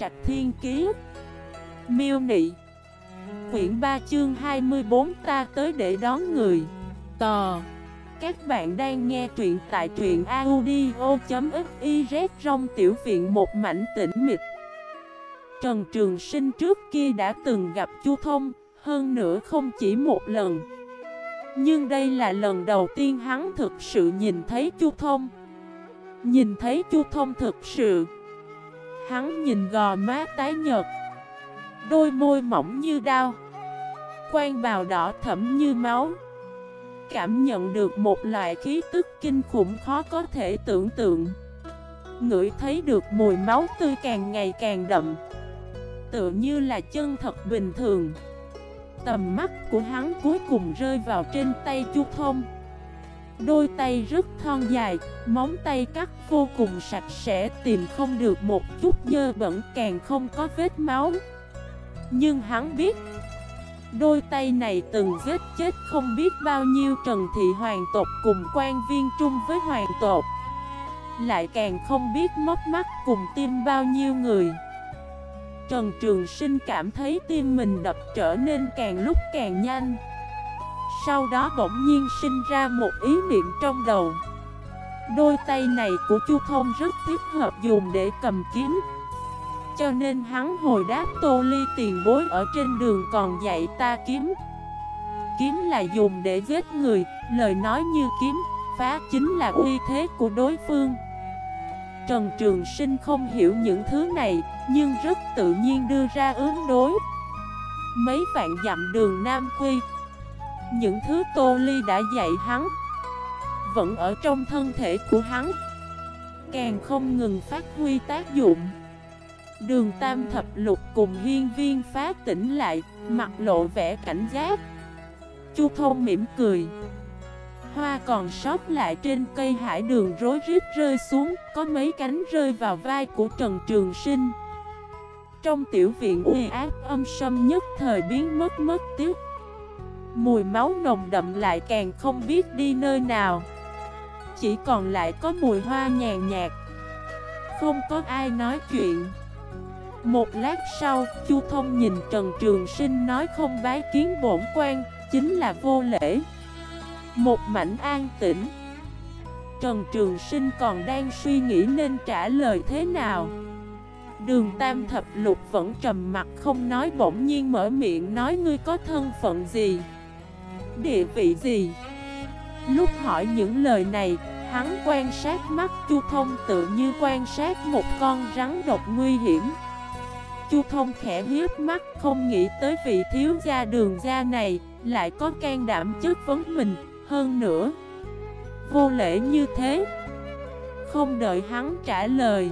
Trạch Thiên Kiế Miêu Nị. Quyển 3 chương 24 ta tới để đón người. Tò. Các bạn đang nghe truyện tại truyện audio.xyz trong tiểu viện một mảnh tĩnh mịch. Trần Trường Sinh trước kia đã từng gặp Chu Thông, Hơn nữa không chỉ một lần. Nhưng đây là lần đầu tiên hắn thực sự nhìn thấy Chu Thông. Nhìn thấy Chu Thông thực sự Hắn nhìn gò má tái nhợt. Đôi môi mỏng như đao. Quan bào đỏ thẫm như máu. Cảm nhận được một loại khí tức kinh khủng khó có thể tưởng tượng. Ngửi thấy được mùi máu tươi càng ngày càng đậm. Tựa như là chân thật bình thường. Tầm mắt của hắn cuối cùng rơi vào trên tay Chu Thông. Đôi tay rất thon dài, móng tay cắt vô cùng sạch sẽ tìm không được một chút dơ bẩn càng không có vết máu. Nhưng hắn biết Đôi tay này từng giết chết không biết bao nhiêu trần thị hoàng tộc cùng quan viên trung với hoàng tộc. Lại càng không biết mất mắt cùng tim bao nhiêu người. Trần Trường Sinh cảm thấy tim mình đập trở nên càng lúc càng nhanh. Sau đó bỗng nhiên sinh ra một ý niệm trong đầu. Đôi tay này của Chu Thông rất thích hợp dùng để cầm kiếm. Cho nên hắn hồi đáp Tô Ly tiền bối ở trên đường còn dạy ta kiếm. Kiếm là dùng để giết người, lời nói như kiếm, phá chính là uy thế của đối phương. Trần Trường Sinh không hiểu những thứ này, nhưng rất tự nhiên đưa ra ứng đối. Mấy vạn dặm đường Nam Quy những thứ Tô Ly đã dạy hắn Vẫn ở trong thân thể của hắn. Càng không ngừng phát huy tác dụng, Đường Tam Thập Lục cùng hiên viên phá tỉnh lại, Mặt lộ vẻ cảnh giác. Chu Thông mỉm cười. Hoa còn sót lại trên cây hải đường rối rít rơi xuống, Có mấy cánh rơi vào vai của Trần Trường Sinh. Trong tiểu viện uy ác âm sâm nhất thời biến mất mất tiếc. Mùi máu nồng đậm lại càng không biết đi nơi nào. Chỉ còn lại có mùi hoa nhàn nhạt. Không có ai nói chuyện. Một lát sau, Chu Thông nhìn Trần Trường Sinh nói không bái kiến bổn quan Chính là vô lễ. Một mảnh an tĩnh. Trần Trường Sinh còn đang suy nghĩ nên trả lời thế nào. Đường Tam Thập Lục vẫn trầm mặt không nói bỗng nhiên mở miệng nói ngươi có thân phận gì? Địa vị gì? Lúc hỏi những lời này, Hắn quan sát mắt Chu Thông tự như quan sát một con rắn độc nguy hiểm. Chu Thông khẽ hiếp mắt, không nghĩ tới vị thiếu gia đường gia này Lại có can đảm chất vấn mình. Hơn nữa, Vô lễ như thế, Không đợi hắn trả lời.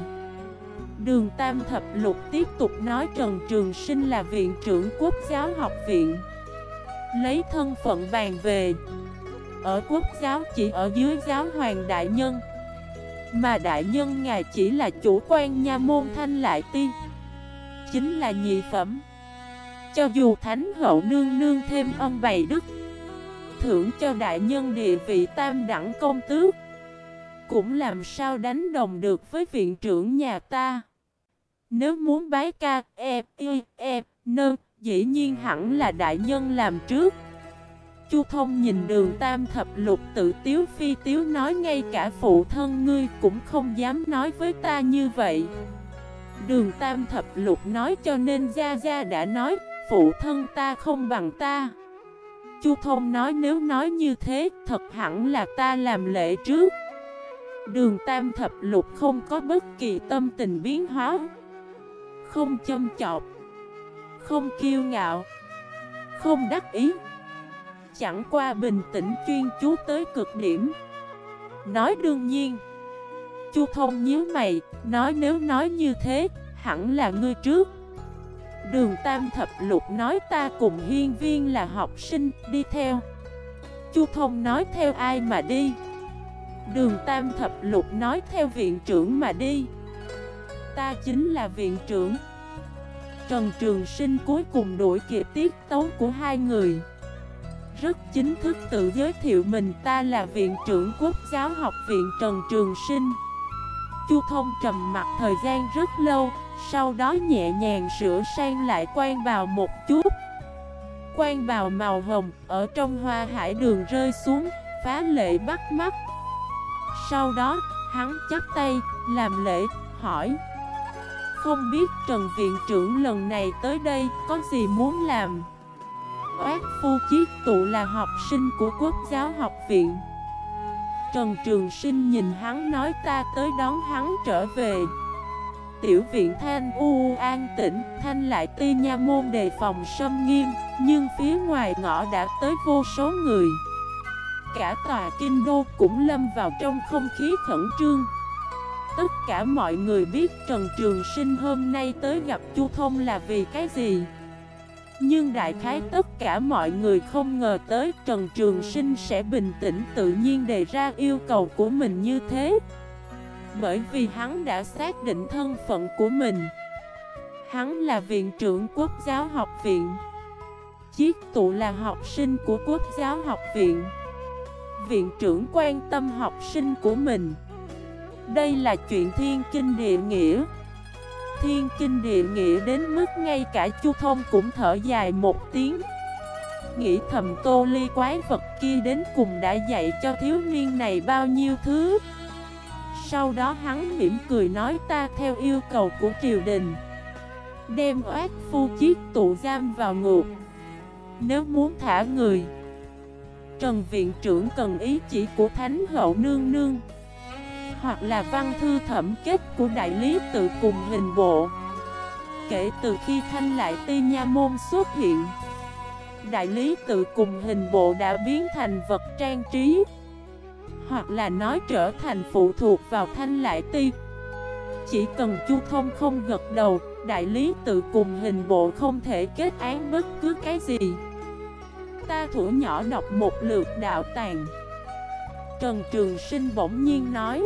Đường Tam Thập Lục tiếp tục nói Trần Trường Sinh là viện trưởng quốc giáo học viện. Lấy thân phận bàn về. Ở quốc giáo chỉ ở dưới giáo hoàng đại nhân Mà đại nhân ngài chỉ là chủ quan nha môn thanh lại ti Chính là nhị phẩm. Cho dù thánh hậu nương nương thêm ân bày đức thưởng cho đại nhân địa vị tam đẳng công tước Cũng làm sao đánh đồng được với viện trưởng nhà ta. Nếu muốn bái ca, e, e, e, nơ, dĩ nhiên hẳn là đại nhân làm trước. Chu Thông nhìn đường tam thập lục tự tiếu phi tiếu nói ngay cả phụ thân ngươi cũng không dám nói với ta như vậy. Đường tam thập lục nói cho nên Gia Gia đã nói phụ thân ta không bằng ta. Chu Thông nói nếu nói như thế, thật hẳn là ta làm lễ trước. Đường Tam Thập Lục không có bất kỳ tâm tình biến hóa, không châm chọc, không kiêu ngạo, không đắc ý. Chẳng qua bình tĩnh chuyên chú tới cực điểm. Nói đương nhiên, Chu Thông nhíu mày, nói nếu nói như thế, hẳn là ngươi trước. Đường Tam Thập Lục nói ta cùng hiên viên là học sinh, đi theo Chu Thông nói theo ai mà đi Đường Tam Thập Lục nói theo viện trưởng mà đi Ta chính là viện trưởng Trần Trường Sinh cuối cùng đuổi kịp tiết tấu của hai người. Rất chính thức tự giới thiệu mình, ta là viện trưởng quốc giáo học viện Trần Trường Sinh. Chu Thông trầm mặt thời gian rất lâu, Sau đó nhẹ nhàng sửa sang lại quan bào một chút. Quan bào màu hồng ở trong hoa hải đường rơi xuống, Phá lệ bắt mắt. Sau đó, hắn chắp tay, làm lễ, hỏi không biết Trần Viện trưởng lần này tới đây có gì muốn làm. Oát Phu Chiết Tụ là học sinh của Quốc giáo học viện. Trần Trường Sinh nhìn hắn nói ta tới đón hắn trở về. Tiểu viện Thanh U an tĩnh, Thanh lại ti nha môn đề phòng sâm nghiêm Nhưng phía ngoài ngõ đã tới vô số người. Cả tòa kinh đô cũng lâm vào trong không khí khẩn trương. Tất cả mọi người biết Trần Trường Sinh hôm nay tới gặp Chu Thông là vì cái gì. Nhưng đại khái tất cả mọi người không ngờ tới Trần Trường Sinh sẽ bình tĩnh tự nhiên đề ra yêu cầu của mình như thế. Bởi vì hắn đã xác định thân phận của mình. Hắn là viện trưởng quốc giáo học viện. Chiết tụ là học sinh của quốc giáo học viện. Viện trưởng quan tâm học sinh của mình. Đây là chuyện thiên kinh địa nghĩa. Thiên kinh địa nghĩa đến mức ngay cả Chu Thông cũng thở dài một tiếng. Nghĩ thầm tô ly quái vật kia đến cùng đã dạy cho thiếu niên này bao nhiêu thứ. Sau đó hắn mỉm cười nói ta theo yêu cầu của triều đình. Đem oát phu chiếc tụ giam vào ngục. Nếu muốn thả người, Trần Viện trưởng cần ý chỉ của Thánh Hậu Nương Nương. Hoặc là văn thư thẩm kết của đại lý tự cùng hình bộ. Kể từ khi Thanh Lại Ti Nha Môn xuất hiện, Đại lý tự cùng hình bộ đã biến thành vật trang trí, Hoặc là nói trở thành phụ thuộc vào Thanh Lại Ti Chỉ cần Chu Thông không gật đầu, Đại lý tự cùng hình bộ không thể kết án bất cứ cái gì. Ta thủ nhỏ đọc một lượt đạo tàng. Trần Trường Sinh bỗng nhiên nói.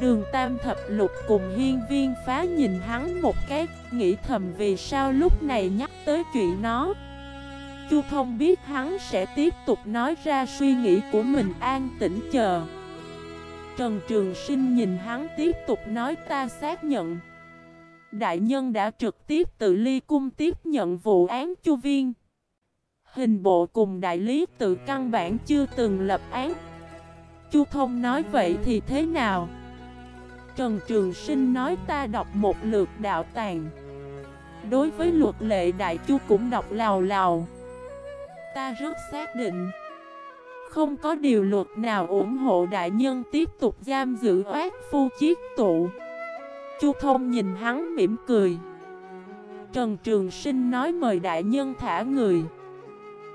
Đường Tam Thập Lục cùng hiên viên phá nhìn hắn một cái, Nghĩ thầm vì sao lúc này nhắc tới chuyện nó. Chu Thông biết hắn sẽ tiếp tục nói ra suy nghĩ của mình an tĩnh chờ. Trần Trường Sinh nhìn hắn tiếp tục nói ta xác nhận. Đại nhân đã trực tiếp tự ly cung tiếp nhận vụ án Chu Viên. Hình bộ cùng đại lý tự căn bản chưa từng lập án. Chu Thông nói vậy thì thế nào? Trần Trường Sinh nói ta đọc một lượt đạo tàng. Đối với luật lệ đại chu cũng đọc lào lào. Ta rất xác định. Không có điều luật nào ủng hộ đại nhân tiếp tục giam giữ oát phu chiết tụ. Chu Thông nhìn hắn mỉm cười. Trần Trường Sinh nói mời đại nhân thả người.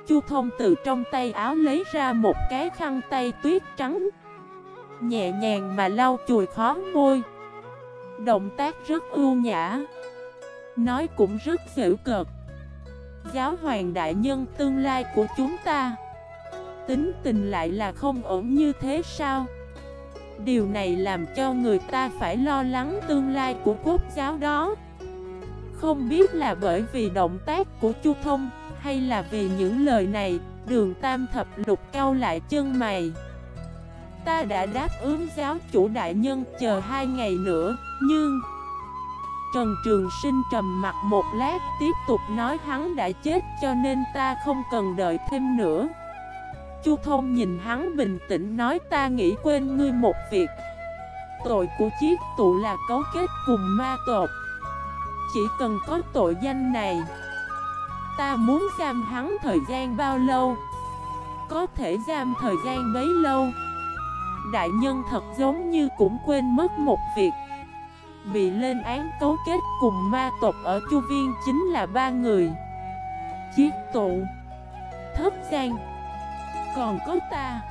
Chu Thông từ trong tay áo lấy ra một cái khăn tay tuyết trắng. Nhẹ nhàng mà lau chùi khó môi. Động tác rất ưu nhã. Nói cũng rất dữ cợt. Giáo hoàng đại nhân tương lai của chúng ta. Tính tình lại là không ổn như thế sao? Điều này làm cho người ta phải lo lắng tương lai của quốc giáo đó. Không biết là bởi vì động tác của Chu Thông hay là vì những lời này, đường tam thập lục cao lại chân mày. Ta đã đáp ứng giáo chủ đại nhân chờ hai ngày nữa, nhưng... Trần Trường Sinh trầm mặt một lát tiếp tục nói hắn đã chết cho nên ta không cần đợi thêm nữa. Chu Thông nhìn hắn bình tĩnh nói ta nghĩ quên ngươi một việc. Tội của chiếc tụ là cấu kết cùng ma tộc. Chỉ cần có tội danh này, Ta muốn giam hắn thời gian bao lâu? Có thể giam thời gian bấy lâu? Đại nhân thật giống như cũng quên mất một việc. Bị lên án cấu kết cùng ma tộc ở Chu Viên chính là ba người. Chiết tụ, Thất gian Còn có ta.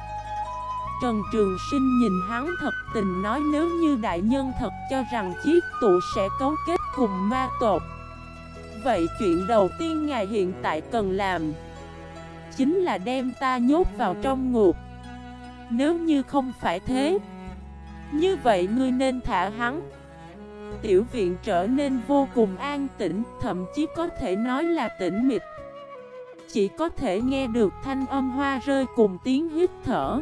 Trần Trường Sinh nhìn hắn thật tình nói nếu như đại nhân thật cho rằng chiếc tụ sẽ cấu kết cùng ma tộc. Vậy chuyện đầu tiên ngài hiện tại cần làm Chính là đem ta nhốt vào trong ngục. Nếu như không phải thế, Như vậy ngươi nên thả hắn. Tiểu viện trở nên vô cùng an tĩnh, Thậm chí có thể nói là tĩnh mịch. Chỉ có thể nghe được thanh âm hoa rơi cùng tiếng hít thở.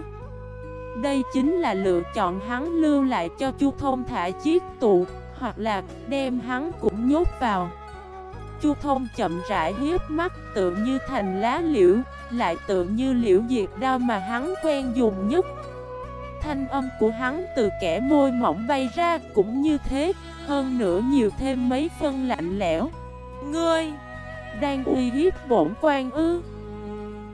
Đây chính là lựa chọn hắn lưu lại cho Chu Thông thả chiếc tụ hoặc là đem hắn cũng nhốt vào. Chu Thông chậm rãi hiếp mắt tự như thành lá liễu, lại tự như liễu diệt đao mà hắn quen dùng nhất. Thanh âm của hắn từ kẻ môi mỏng bay ra cũng như thế, hơn nữa nhiều thêm mấy phân lạnh lẽo. Ngươi đang uy hiếp bổn quan ư?